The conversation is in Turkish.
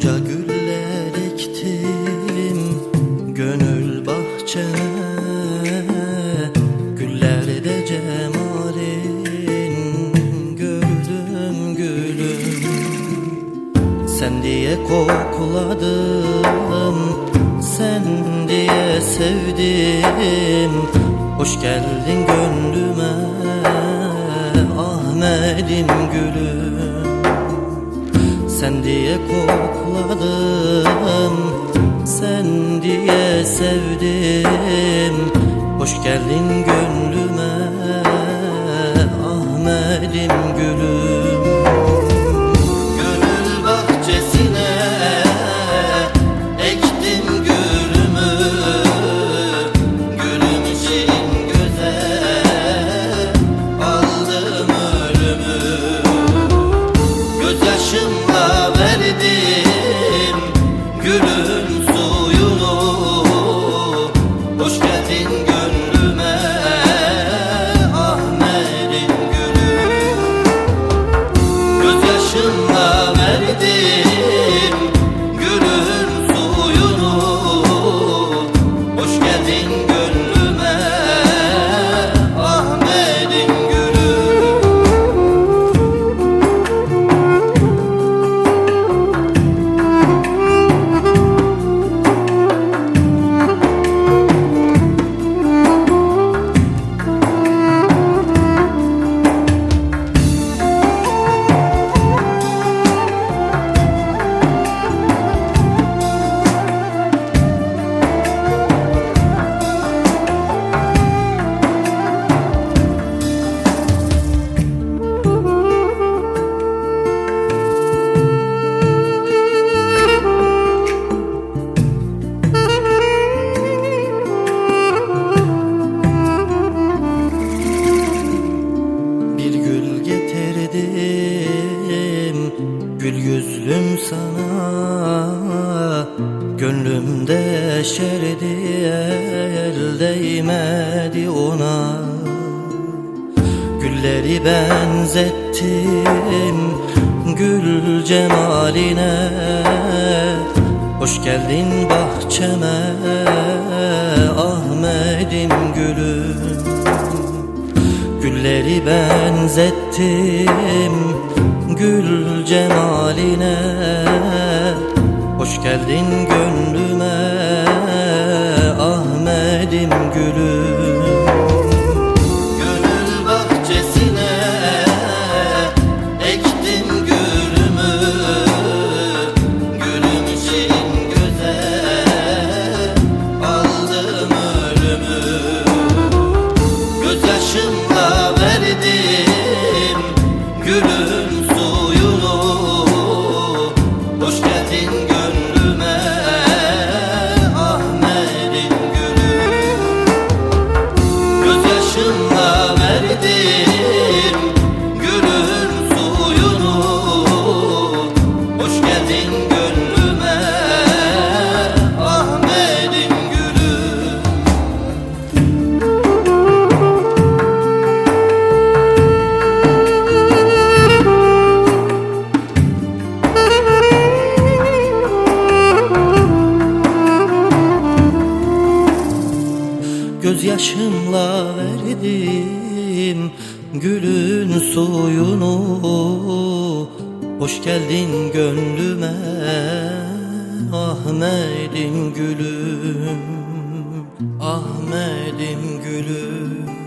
Gonca güller ektim gönül bahçeme Güllerde cemalin gördüm gülüm. Sen diye kokladım sen diye sevdim. Hoş geldin gönlüme kokladım Sen diye sevdim. Hoş geldin Gönlümde şerdi el değmedi ona. Gülleri benzettim gül cemaline. Hoş geldin bahçeme Ahmet'im gülüm Gülleri benzettim gül cemaline geldin gönlüme Ahmet'im gülüm. Gönül bahçesine ektim gülümü. Gülüm güzel aldım ölümü. Gözyaşımla verdim gülüm Gözyaşımla verdim gülün suyunu Hoş geldin gönlüme Ahmet'im gülüm Ahmet'im gülüm